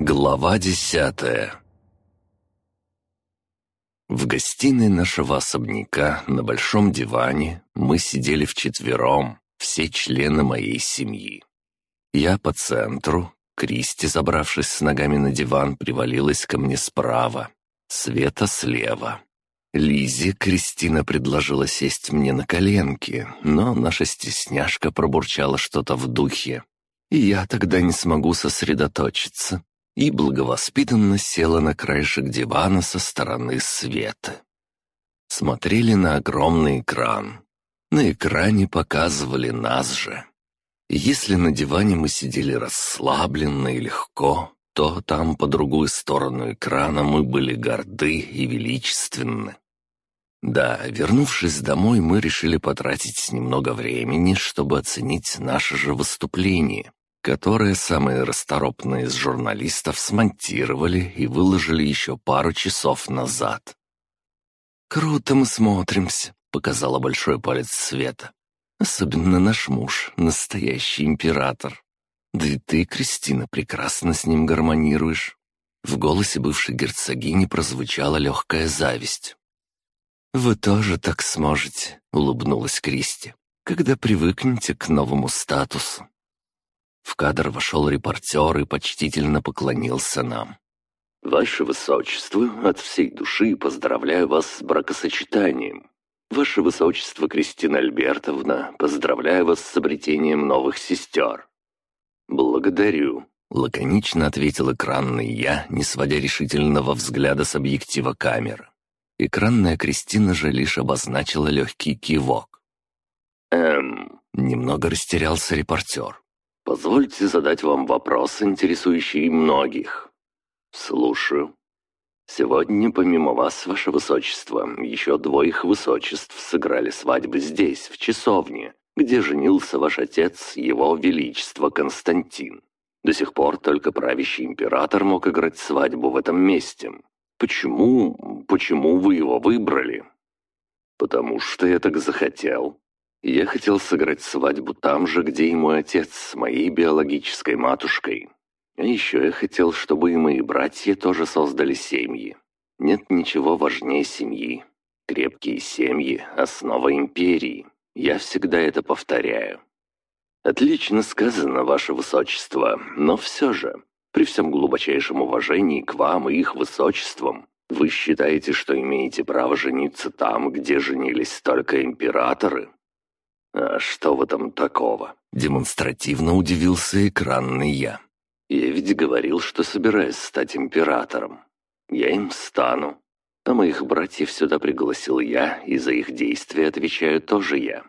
Глава десятая В гостиной нашего особняка на большом диване мы сидели вчетвером, все члены моей семьи. Я по центру, Кристи, забравшись с ногами на диван, привалилась ко мне справа, Света слева. Лизе Кристина предложила сесть мне на коленки, но наша стесняшка пробурчала что-то в духе. И я тогда не смогу сосредоточиться. И благовоспитанно села на краешек дивана со стороны света. Смотрели на огромный экран. На экране показывали нас же. Если на диване мы сидели расслабленно и легко, то там по другую сторону экрана мы были горды и величественны. Да, вернувшись домой, мы решили потратить немного времени, чтобы оценить наше же выступление, которое самые расторопные из журналистов смонтировали и выложили еще пару часов назад. «Круто мы смотримся», — показала большой палец Света. Особенно наш муж, настоящий император. Да и ты, Кристина, прекрасно с ним гармонируешь». В голосе бывшей герцогини прозвучала легкая зависть. «Вы тоже так сможете», — улыбнулась Кристи, «когда привыкнете к новому статусу». В кадр вошел репортер и почтительно поклонился нам. «Ваше Высочество, от всей души поздравляю вас с бракосочетанием. «Ваше Высочество, Кристина Альбертовна, поздравляю вас с обретением новых сестер». «Благодарю», — лаконично ответил экранный я, не сводя решительного взгляда с объектива камеры. Экранная Кристина же лишь обозначила легкий кивок. «Эм...» — немного растерялся репортер. «Позвольте задать вам вопрос, интересующий многих». «Слушаю». Сегодня, помимо вас, ваше высочество, еще двое их высочеств сыграли свадьбы здесь, в часовне, где женился ваш отец, его величество Константин. До сих пор только правящий император мог играть свадьбу в этом месте. Почему, почему вы его выбрали? Потому что я так захотел. Я хотел сыграть свадьбу там же, где и мой отец с моей биологической матушкой. А еще я хотел, чтобы и мои братья тоже создали семьи. Нет ничего важнее семьи. Крепкие семьи – основа империи. Я всегда это повторяю. Отлично сказано, ваше высочество, но все же, при всем глубочайшем уважении к вам и их высочествам, вы считаете, что имеете право жениться там, где женились только императоры? А что в этом такого? Демонстративно удивился экранный я. Я ведь говорил, что собираюсь стать императором. Я им стану. А моих братьев сюда пригласил я, и за их действия отвечаю тоже я.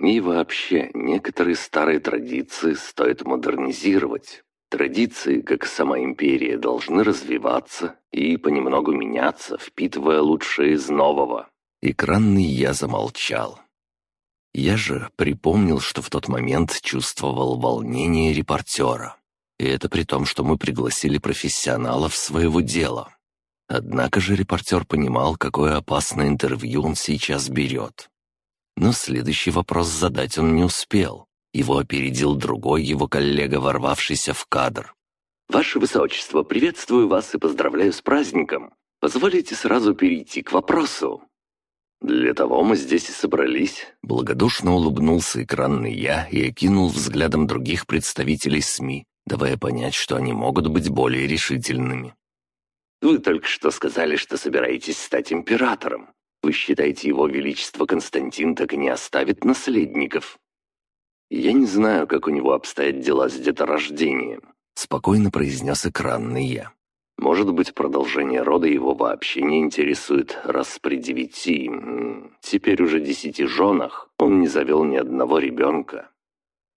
И вообще, некоторые старые традиции стоит модернизировать. Традиции, как сама империя, должны развиваться и понемногу меняться, впитывая лучшее из нового. Экранный я замолчал. Я же припомнил, что в тот момент чувствовал волнение репортера. И это при том, что мы пригласили профессионалов своего дела. Однако же репортер понимал, какое опасное интервью он сейчас берет. Но следующий вопрос задать он не успел. Его опередил другой его коллега, ворвавшийся в кадр. «Ваше Высочество, приветствую вас и поздравляю с праздником. Позволите сразу перейти к вопросу». «Для того мы здесь и собрались», — благодушно улыбнулся экранный я и окинул взглядом других представителей СМИ, давая понять, что они могут быть более решительными. «Вы только что сказали, что собираетесь стать императором. Вы считаете, его величество Константин так и не оставит наследников?» «Я не знаю, как у него обстоят дела с деторождением», — спокойно произнес экранный я. «Может быть, продолжение рода его вообще не интересует, раз при девяти, теперь уже десяти женах, он не завел ни одного ребенка.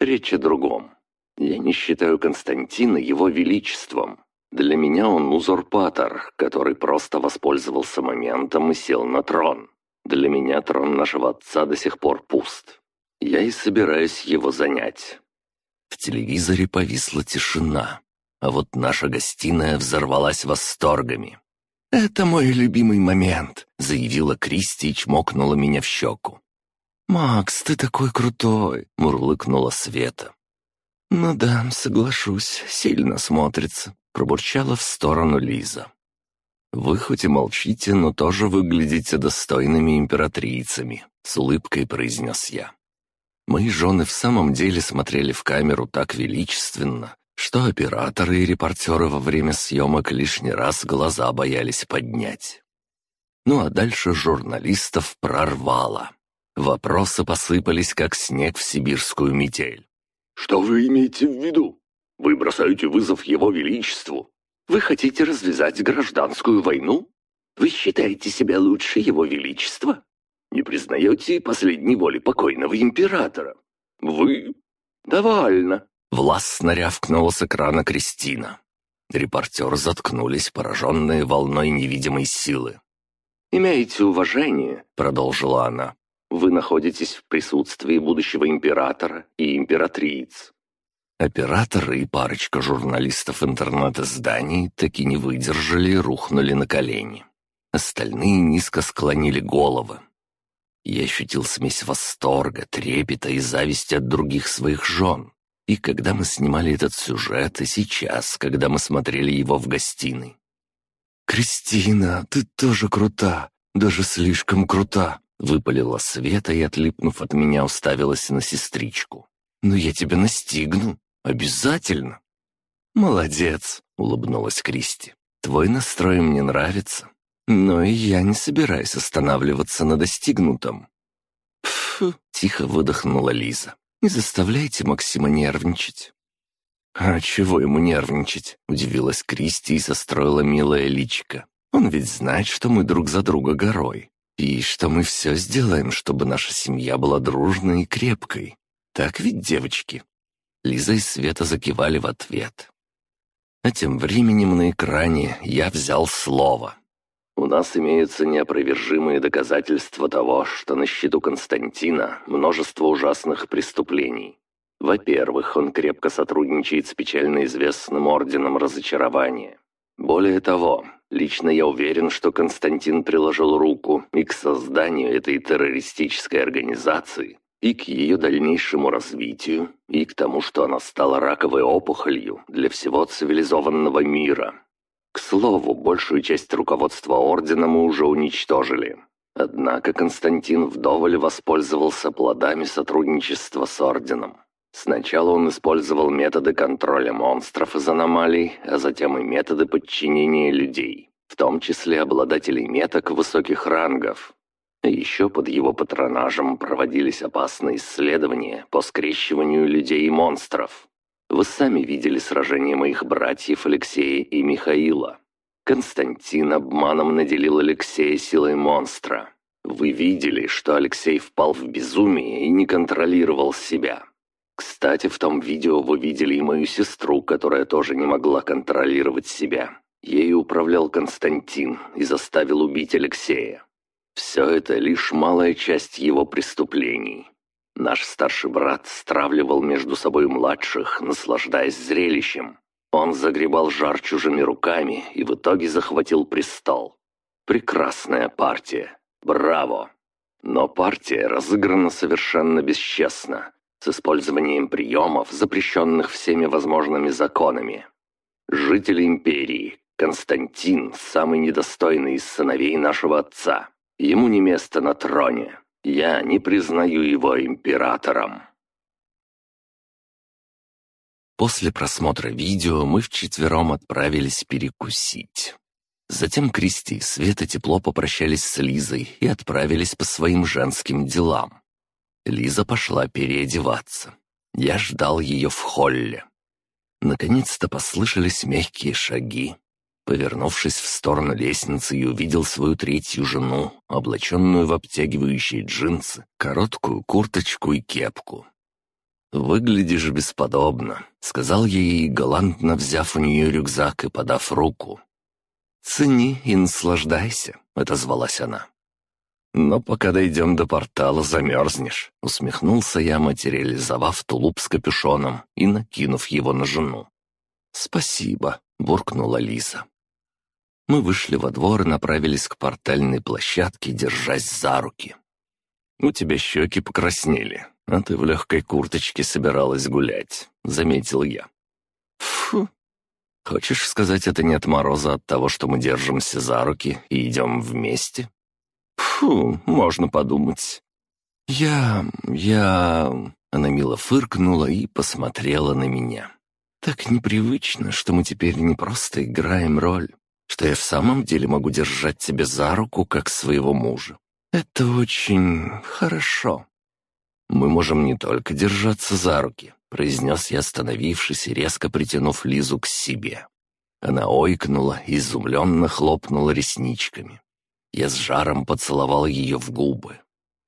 Речь о другом. Я не считаю Константина его величеством. Для меня он узурпатор, который просто воспользовался моментом и сел на трон. Для меня трон нашего отца до сих пор пуст. Я и собираюсь его занять». В телевизоре повисла тишина, а вот наша гостиная взорвалась восторгами. «Это мой любимый момент», — заявила Кристи и чмокнула меня в щеку. «Макс, ты такой крутой!» — мурлыкнула Света. «Ну да, соглашусь, сильно смотрится. пробурчала в сторону Лиза. «Вы хоть и молчите, но тоже выглядите достойными императрицами», — с улыбкой произнес я. Мои жены в самом деле смотрели в камеру так величественно, что операторы и репортеры во время съемок лишний раз глаза боялись поднять. Ну а дальше журналистов прорвало. Вопросы посыпались, как снег в сибирскую метель. «Что вы имеете в виду? Вы бросаете вызов его величеству? Вы хотите развязать гражданскую войну? Вы считаете себя лучше его величества? Не признаете последней воли покойного императора? Вы... Довольно!» Властно рявкнула с экрана Кристина. Репортеры заткнулись, пораженные волной невидимой силы. «Имейте уважение», — продолжила она. «Вы находитесь в присутствии будущего императора и императриц. Операторы и парочка журналистов интернет-изданий таки не выдержали и рухнули на колени. Остальные низко склонили головы. Я ощутил смесь восторга, трепета и зависти от других своих жен. И когда мы снимали этот сюжет, и сейчас, когда мы смотрели его в гостиной. «Кристина, ты тоже крута, даже слишком крута!» Выпалила Света и, отлипнув от меня, уставилась на сестричку. «Но я тебя настигну. Обязательно!» «Молодец!» — улыбнулась Кристи. «Твой настрой мне нравится. Но и я не собираюсь останавливаться на достигнутом». «Пф!» — тихо выдохнула Лиза. «Не заставляйте Максима нервничать». «А чего ему нервничать?» — удивилась Кристи и состроила милое личико. «Он ведь знает, что мы друг за друга горой, и что мы все сделаем, чтобы наша семья была дружной и крепкой. Так ведь, девочки?» Лиза и Света закивали в ответ. А тем временем на экране я взял слово. «У нас имеются неопровержимые доказательства того, что на счету Константина множество ужасных преступлений. Во-первых, он крепко сотрудничает с печально известным Орденом Разочарования. Более того, лично я уверен, что Константин приложил руку и к созданию этой террористической организации, и к ее дальнейшему развитию, и к тому, что она стала раковой опухолью для всего цивилизованного мира. К слову, большую часть руководства Ордена мы уже уничтожили. Однако Константин вдоволь воспользовался плодами сотрудничества с Орденом. Сначала он использовал методы контроля монстров из аномалий, а затем и методы подчинения людей, в том числе обладателей меток высоких рангов, еще под его патронажем проводились опасные исследования по скрещиванию людей и монстров. Вы сами видели сражение моих братьев Алексея и Михаила. Константин обманом наделил Алексея силой монстра. Вы видели, что Алексей впал в безумие и не контролировал себя. Кстати, в том видео вы видели и мою сестру, которая тоже не могла контролировать себя. Ею управлял Константин и заставил убить Алексея. Все это лишь малая часть его преступлений. Наш старший брат стравливал между собой младших, наслаждаясь зрелищем. Он загребал жар чужими руками и в итоге захватил престол. Прекрасная партия. Браво! Но партия разыграна совершенно бесчестно, с использованием приемов, запрещенных всеми возможными законами. Жители империи, Константин, самый недостойный из сыновей нашего отца, Ему не место на троне. Я не признаю его императором». После просмотра видео мы вчетвером отправились перекусить. Затем Кристи и Света тепло попрощались с Лизой и отправились по своим женским делам. Лиза пошла переодеваться. Я ждал ее в холле. Наконец-то послышались мягкие шаги. Повернувшись в сторону лестницы, и увидел свою третью жену, облаченную в обтягивающие джинсы, короткую курточку и кепку. «Выглядишь бесподобно», — сказал я ей, галантно взяв у нее рюкзак и подав руку. «Цени и наслаждайся», — отозвалась она. «Но пока дойдем до портала, замерзнешь», — усмехнулся я, материализовав тулуп с капюшоном и накинув его на жену. «Спасибо», — буркнула Лиза. Мы вышли во двор и направились к портальной площадке, держась за руки. «У тебя щеки покраснели, а ты в легкой курточке собиралась гулять», — заметил я. «Фу!» Хочешь сказать, это не от мороза от того, что мы держимся за руки и идем вместе? Фу, можно подумать. Я... я... Она мило фыркнула и посмотрела на меня. Так непривычно, что мы теперь не просто играем роль, что я в самом деле могу держать тебя за руку, как своего мужа. Это очень хорошо. Мы можем не только держаться за руки, произнес я, остановившись и резко притянув Лизу к себе. Она ойкнула изумленно хлопнула ресничками. Я с жаром поцеловал ее в губы.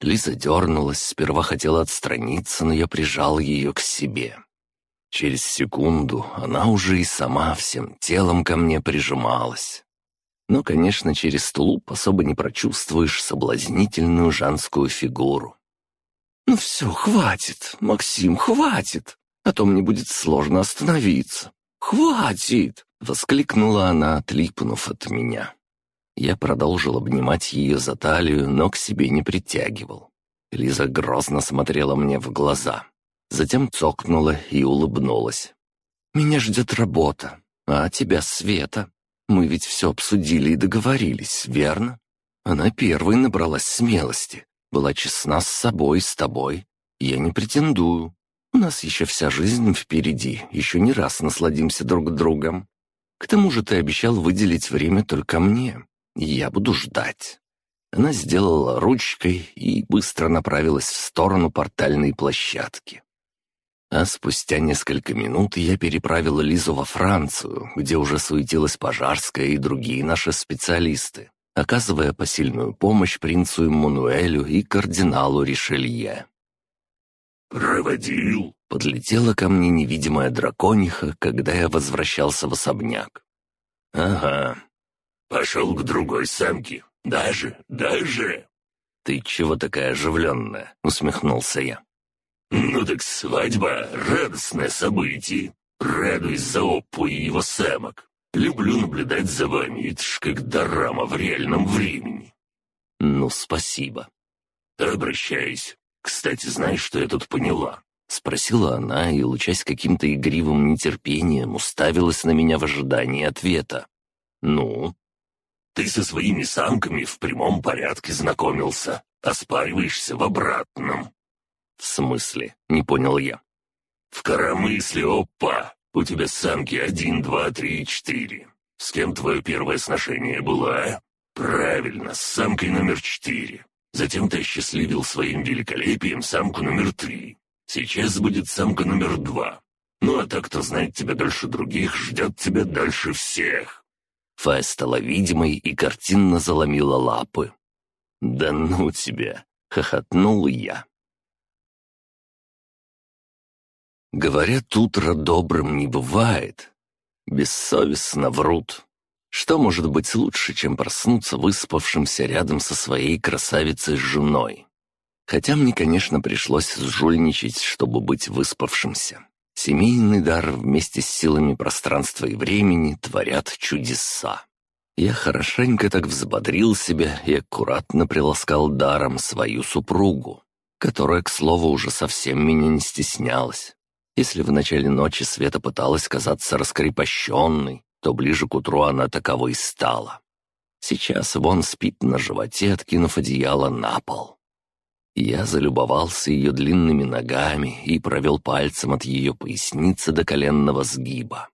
Лиза дернулась, сперва хотела отстраниться, но я прижал ее к себе. Через секунду она уже и сама всем телом ко мне прижималась. Но, конечно, через тулуп особо не прочувствуешь соблазнительную женскую фигуру. «Ну все, хватит, Максим, хватит, а то мне будет сложно остановиться. Хватит!» — воскликнула она, отлипнув от меня. Я продолжил обнимать ее за талию, но к себе не притягивал. Лиза грозно смотрела мне в глаза. Затем цокнула и улыбнулась. «Меня ждет работа, а тебя Света. Мы ведь все обсудили и договорились, верно?» Она первой набралась смелости, была честна с собой, с тобой. Я не претендую. У нас еще вся жизнь впереди, еще не раз насладимся друг другом. К тому же ты обещал выделить время только мне, я буду ждать». Она сделала ручкой и быстро направилась в сторону портальной площадки. А спустя несколько минут я переправил Лизу во Францию, где уже суетилась Пожарская и другие наши специалисты, оказывая посильную помощь принцу Эммануэлю и кардиналу Ришелье. «Проводил!» — подлетела ко мне невидимая дракониха, когда я возвращался в особняк. «Ага». «Пошел к другой самке. Даже, даже...» «Ты чего такая оживленная?» — усмехнулся я. «Ну так свадьба — радостное событие. Радуюсь за Оппу и его самок. Люблю наблюдать за вами, это ж как дорама в реальном времени». «Ну, спасибо». «Обращаюсь. Кстати, знаешь, что я тут поняла?» Спросила она и, лучась каким-то игривым нетерпением, уставилась на меня в ожидании ответа. «Ну?» «Ты со своими самками в прямом порядке знакомился, оспариваешься в обратном». «В смысле?» — не понял я. «В коромысле, опа! У тебя самки один, два, три, четыре. С кем твое первое сношение было, а? Правильно, с самкой номер четыре. Затем ты осчастливил своим великолепием самку номер три. Сейчас будет самка номер два. Ну а так, кто знает тебя дольше других, ждет тебя дальше всех». Фая стала видимой и картинно заломила лапы. «Да ну тебя!» — хохотнул я. Говорят, утро добрым не бывает. Бессовестно врут. Что может быть лучше, чем проснуться выспавшимся рядом со своей красавицей-женой? Хотя мне, конечно, пришлось сжульничать, чтобы быть выспавшимся. Семейный дар вместе с силами пространства и времени творят чудеса. Я хорошенько так взбодрил себя и аккуратно приласкал даром свою супругу, которая, к слову, уже совсем меня не стеснялась. Если в начале ночи Света пыталась казаться раскрепощенной, то ближе к утру она таковой стала. Сейчас вон спит на животе, откинув одеяло на пол. Я залюбовался ее длинными ногами и провел пальцем от ее поясницы до коленного сгиба.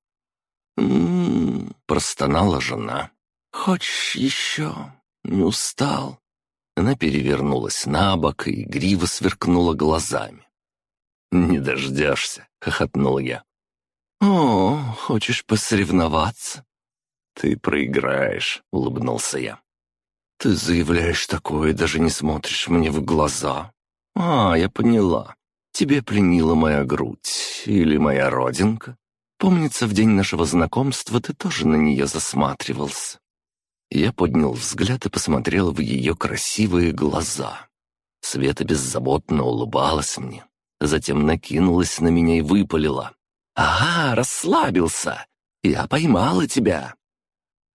«М-м-м», простонала жена. «Хочешь еще? Не устал?» Она перевернулась на бок и игриво сверкнула глазами. «Не дождешься», — хохотнул я. «О, хочешь посоревноваться?» «Ты проиграешь», — улыбнулся я. «Ты заявляешь такое, даже не смотришь мне в глаза. А, я поняла. Тебе пленила моя грудь или моя родинка. Помнится, в день нашего знакомства ты тоже на нее засматривался». Я поднял взгляд и посмотрел в ее красивые глаза. Света беззаботно улыбалась мне, затем накинулась на меня и выпалила. «Ага, расслабился! Я поймала тебя!»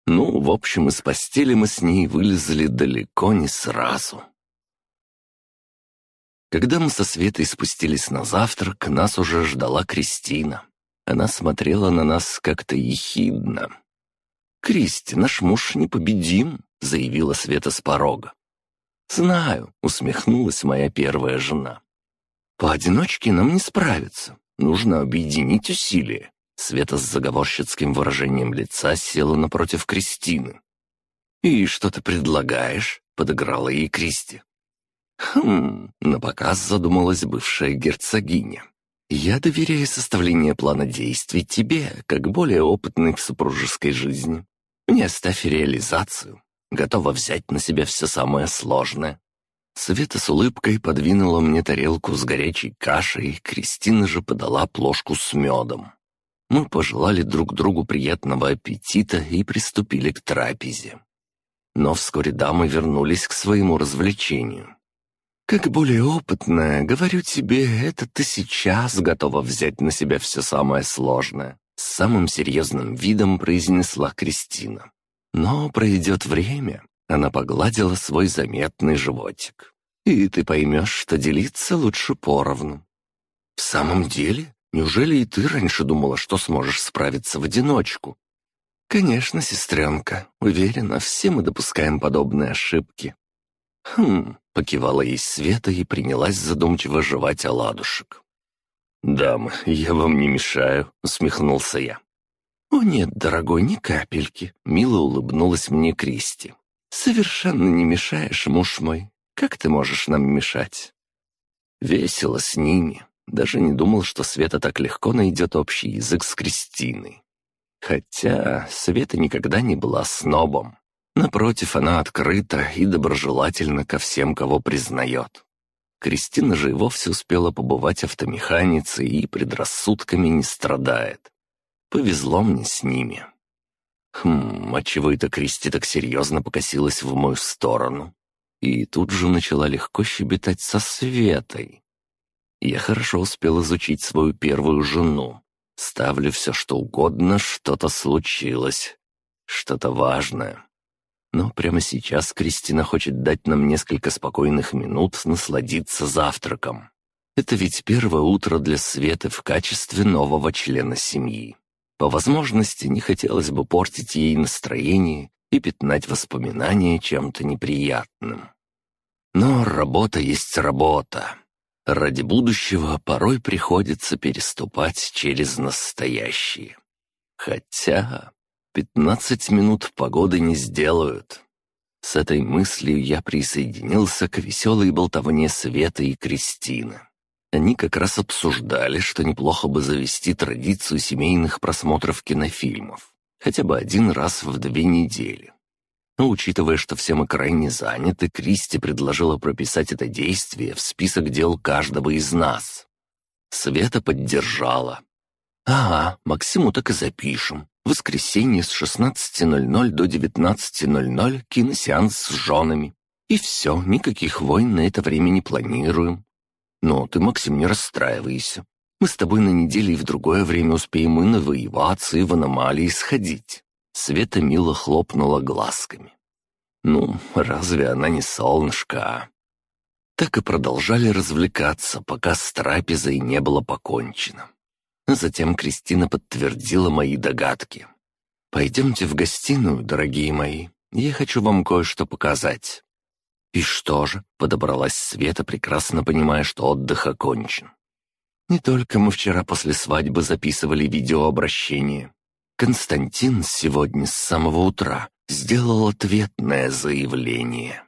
Ну, в общем, из постели мы с ней вылезли далеко не сразу. Когда мы со Светой спустились на завтрак, нас уже ждала Кристина. Она смотрела на нас как-то ехидно. «Кристи, наш муж непобедим», — заявила Света с порога. «Знаю», — усмехнулась моя первая жена. «Поодиночке нам не справиться. Нужно объединить усилия». Света с заговорщицким выражением лица села напротив Кристины. «И что ты предлагаешь?» — подыграла ей Кристи. «Хм...» — на показ задумалась бывшая герцогиня. «Я доверяю составление плана действий тебе, как более опытной в супружеской жизни. Не оставь реализацию. Готова взять на себя все самое сложное». Света с улыбкой подвинула мне тарелку с горячей кашей, Кристина же подала плошку с медом. Мы пожелали друг другу приятного аппетита и приступили к трапезе. Но вскоре дамы вернулись к своему развлечению. Как более опытная, говорю тебе, это ты сейчас готова взять на себя все самое сложное. С самым серьезным видом произнесла Кристина. Но пройдет время, она погладила свой заметный животик. И ты поймешь, что делиться лучше поровну. В самом деле? Неужели и ты раньше думала, что сможешь справиться в одиночку? Конечно, сестренка. Уверена, все мы допускаем подобные ошибки. Хм, Покивала ей Света и принялась задумчиво жевать оладушек. «Дамы, я вам не мешаю», — усмехнулся я. «О нет, дорогой, ни капельки», — мило улыбнулась мне Кристи. «Совершенно не мешаешь, муж мой. Как ты можешь нам мешать?» Весело с ними. Даже не думал, что Света так легко найдет общий язык с Кристиной. Хотя Света никогда не была снобом. Напротив, она открыта и доброжелательна ко всем, кого признает. Кристина же и вовсе успела побывать автомеханицей и предрассудками не страдает. Повезло мне с ними. Хм, отчего это Кристи так серьезно покосилась в мою сторону? И тут же начала легко щебетать со Светой. Я хорошо успел изучить свою первую жену. Ставлю все, что угодно, что-то случилось. Что-то важное. Но прямо сейчас Кристина хочет дать нам несколько спокойных минут насладиться завтраком. Это ведь первое утро для Светы в качестве нового члена семьи. По возможности не хотелось бы портить ей настроение и пятнать воспоминания чем-то неприятным. Но работа есть работа. Ради будущего порой приходится переступать через настоящее. Хотя Пятнадцать минут погоды не сделают. С этой мыслью я присоединился к веселой болтовне Света и Кристины. Они как раз обсуждали, что неплохо бы завести традицию семейных просмотров кинофильмов. Хотя бы один раз в две недели. Но учитывая, что все мы крайне заняты, Кристи предложила прописать это действие в список дел каждого из нас. Света поддержала. «Ага, Максиму так и запишем. Воскресенье с 16.00 до 19.00 киносеанс с женами. И все, никаких войн на это время не планируем. Но ты, Максим, не расстраивайся. Мы с тобой на неделе и в другое время успеем и навоеваться, и в аномалии сходить». Света мило хлопнула глазками. «Ну, разве она не солнышко, а?» Так и продолжали развлекаться, пока с трапезой не было покончено. Затем Кристина подтвердила мои догадки. «Пойдемте в гостиную, дорогие мои. Я хочу вам кое-что показать». «И что же?» — подобралась Света, прекрасно понимая, что отдых окончен. «Не только мы вчера после свадьбы записывали видеообращение. Константин сегодня с самого утра сделал ответное заявление».